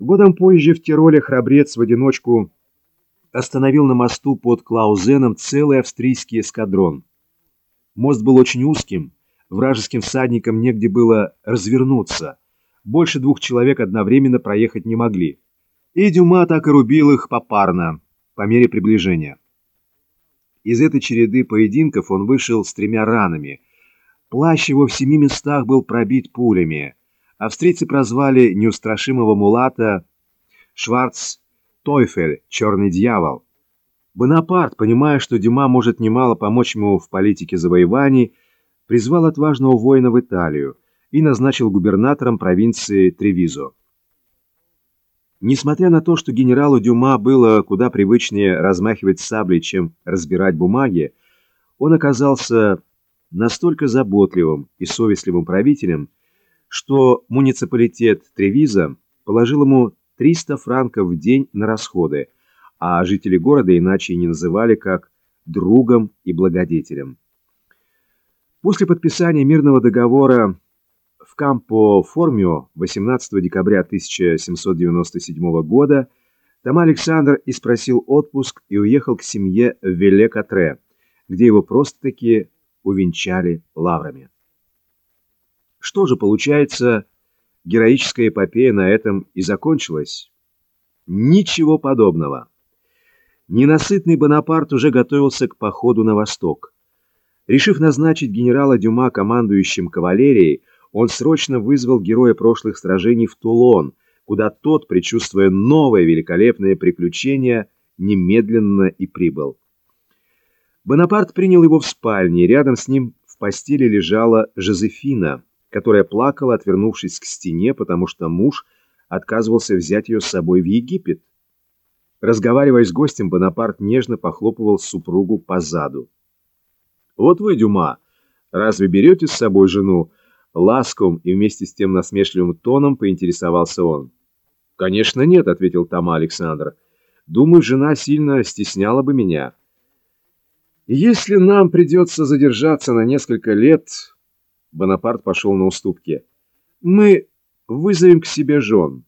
Годом позже в Тироле храбрец в одиночку остановил на мосту под Клаузеном целый австрийский эскадрон. Мост был очень узким, вражеским всадникам негде было развернуться. Больше двух человек одновременно проехать не могли. И Дюма так и рубил их попарно, по мере приближения. Из этой череды поединков он вышел с тремя ранами. Плащ его в семи местах был пробит пулями. Австрийцы прозвали неустрашимого мулата Шварц Тойфель, черный дьявол. Бонапарт, понимая, что Дюма может немало помочь ему в политике завоеваний, призвал отважного воина в Италию и назначил губернатором провинции Тревизо. Несмотря на то, что генералу Дюма было куда привычнее размахивать саблей, чем разбирать бумаги, он оказался настолько заботливым и совестливым правителем, что муниципалитет Тревиза положил ему 300 франков в день на расходы, а жители города иначе не называли как другом и благодетелем. После подписания мирного договора в Кампо-Формио 18 декабря 1797 года там Александр и спросил отпуск и уехал к семье в Веле-Катре, где его просто-таки увенчали лаврами. Что же получается, героическая эпопея на этом и закончилась? Ничего подобного. Ненасытный Бонапарт уже готовился к походу на восток. Решив назначить генерала Дюма командующим кавалерией, он срочно вызвал героя прошлых сражений в Тулон, куда тот, предчувствуя новое великолепное приключение, немедленно и прибыл. Бонапарт принял его в спальне, рядом с ним в постели лежала Жозефина, которая плакала, отвернувшись к стене, потому что муж отказывался взять ее с собой в Египет. Разговаривая с гостем, Бонапарт нежно похлопывал супругу по заду. «Вот вы, Дюма, разве берете с собой жену?» Ласковым и вместе с тем насмешливым тоном поинтересовался он. «Конечно нет», — ответил Тома Александр. «Думаю, жена сильно стесняла бы меня». «Если нам придется задержаться на несколько лет...» Бонапарт пошел на уступки. «Мы вызовем к себе жен.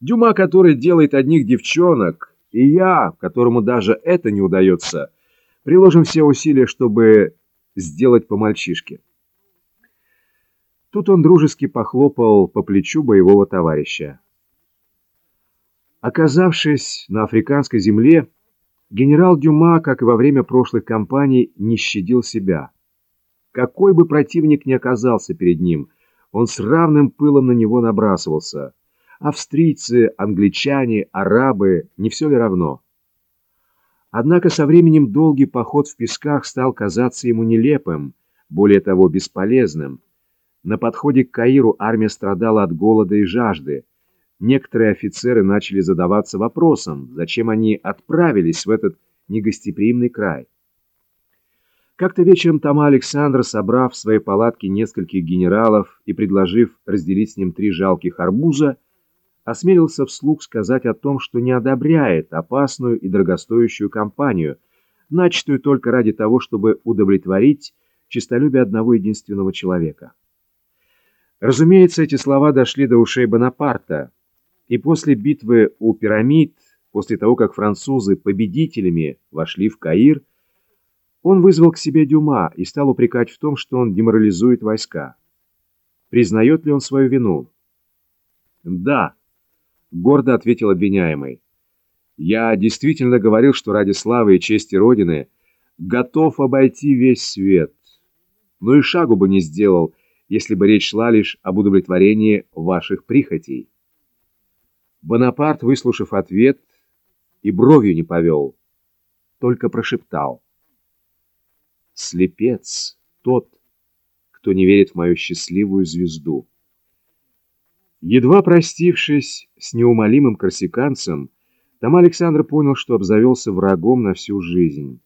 Дюма, который делает одних девчонок, и я, которому даже это не удается, Приложим все усилия, чтобы сделать по мальчишке. Тут он дружески похлопал по плечу боевого товарища. Оказавшись на африканской земле, генерал Дюма, как и во время прошлых кампаний, не щадил себя. Какой бы противник ни оказался перед ним, он с равным пылом на него набрасывался. Австрийцы, англичане, арабы, не все ли равно? Однако со временем долгий поход в песках стал казаться ему нелепым, более того, бесполезным. На подходе к Каиру армия страдала от голода и жажды. Некоторые офицеры начали задаваться вопросом, зачем они отправились в этот негостеприимный край. Как-то вечером Тома Александр, собрав в своей палатке нескольких генералов и предложив разделить с ним три жалких арбуза, осмелился вслух сказать о том, что не одобряет опасную и дорогостоящую кампанию, начатую только ради того, чтобы удовлетворить честолюбие одного единственного человека. Разумеется, эти слова дошли до ушей Бонапарта, и после битвы у пирамид, после того, как французы победителями вошли в Каир, он вызвал к себе Дюма и стал упрекать в том, что он деморализует войска. Признает ли он свою вину? Да. — гордо ответил обвиняемый. «Я действительно говорил, что ради славы и чести Родины готов обойти весь свет. Но и шагу бы не сделал, если бы речь шла лишь об удовлетворении ваших прихотей». Бонапарт, выслушав ответ, и бровью не повел, только прошептал. «Слепец тот, кто не верит в мою счастливую звезду». Едва простившись с неумолимым корсиканцем, там Александр понял, что обзавелся врагом на всю жизнь.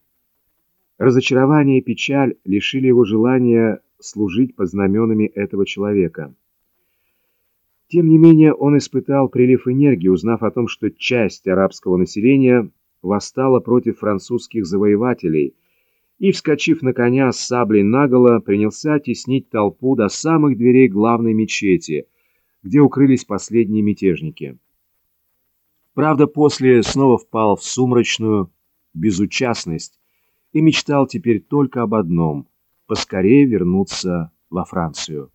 Разочарование и печаль лишили его желания служить под знаменами этого человека. Тем не менее, он испытал прилив энергии, узнав о том, что часть арабского населения восстала против французских завоевателей и, вскочив на коня с саблей наголо, принялся теснить толпу до самых дверей главной мечети – где укрылись последние мятежники. Правда, после снова впал в сумрачную безучастность и мечтал теперь только об одном — поскорее вернуться во Францию.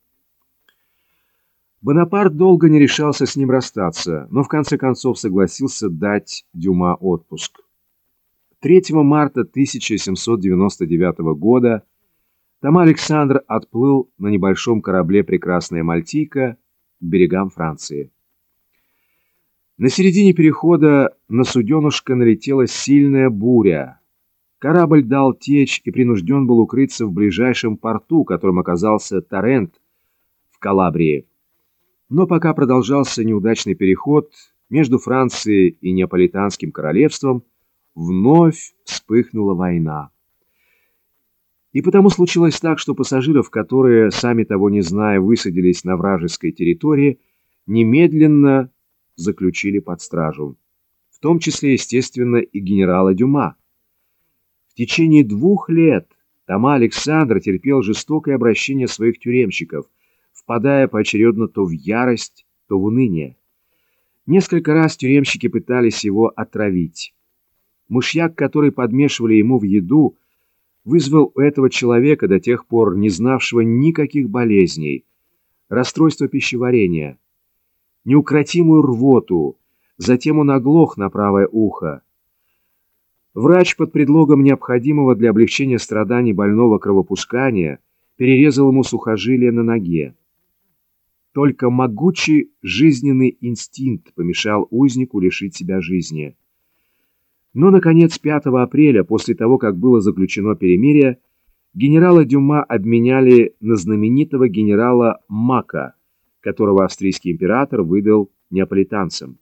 Бонапарт долго не решался с ним расстаться, но в конце концов согласился дать Дюма отпуск. 3 марта 1799 года Тома Александр отплыл на небольшом корабле «Прекрасная Мальтийка» к берегам Франции. На середине перехода на суденушка налетела сильная буря. Корабль дал течь и принужден был укрыться в ближайшем порту, которым оказался Торрент в Калабрии. Но пока продолжался неудачный переход между Францией и Неаполитанским королевством, вновь вспыхнула война. И потому случилось так, что пассажиров, которые, сами того не зная, высадились на вражеской территории, немедленно заключили под стражу. В том числе, естественно, и генерала Дюма. В течение двух лет Тома Александр терпел жестокое обращение своих тюремщиков, впадая поочередно то в ярость, то в уныние. Несколько раз тюремщики пытались его отравить. Мышьяк, который подмешивали ему в еду, вызвал у этого человека, до тех пор не знавшего никаких болезней, расстройство пищеварения, неукротимую рвоту, затем он оглох на правое ухо. Врач под предлогом необходимого для облегчения страданий больного кровопускания перерезал ему сухожилие на ноге. Только могучий жизненный инстинкт помешал узнику лишить себя жизни. Но, наконец, 5 апреля, после того, как было заключено перемирие, генерала Дюма обменяли на знаменитого генерала Мака, которого австрийский император выдал неаполитанцам.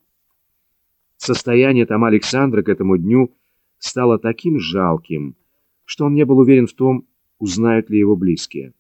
Состояние там Александра к этому дню стало таким жалким, что он не был уверен в том, узнают ли его близкие.